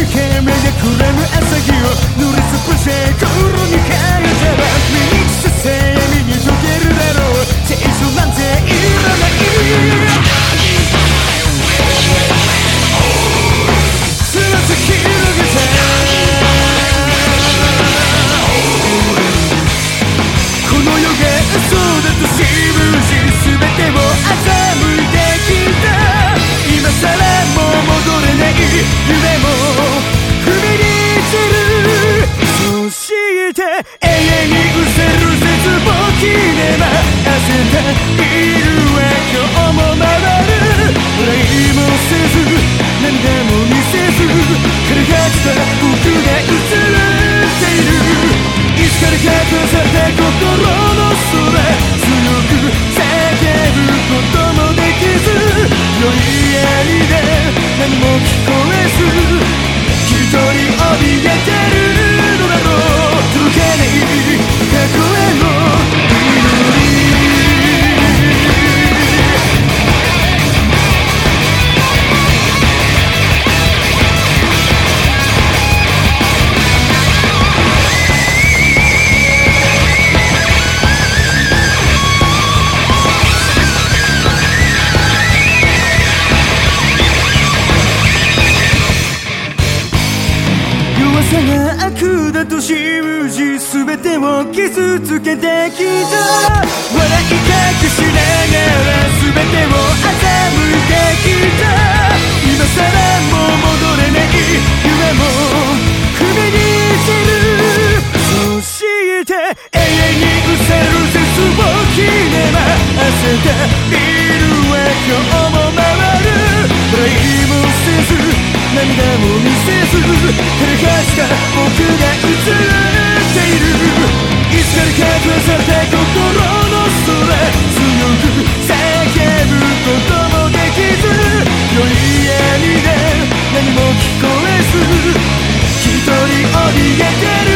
目がくらぬ朝日を塗りつぶし心に変えたら見にさせ闇に溶けるだろう聖書なんていらないこの世が嘘だと the road が悪だと信じ全てを傷つけてきた笑いたくしながら全てを欺いてきた今さらもう戻れない夢も首に散るそして永遠に失せる絶望切れば汗がせず照れかした僕が映っているいつからか閉さ心の空強く叫ぶこともできず良い家にで何も聞こえず一人怯えてる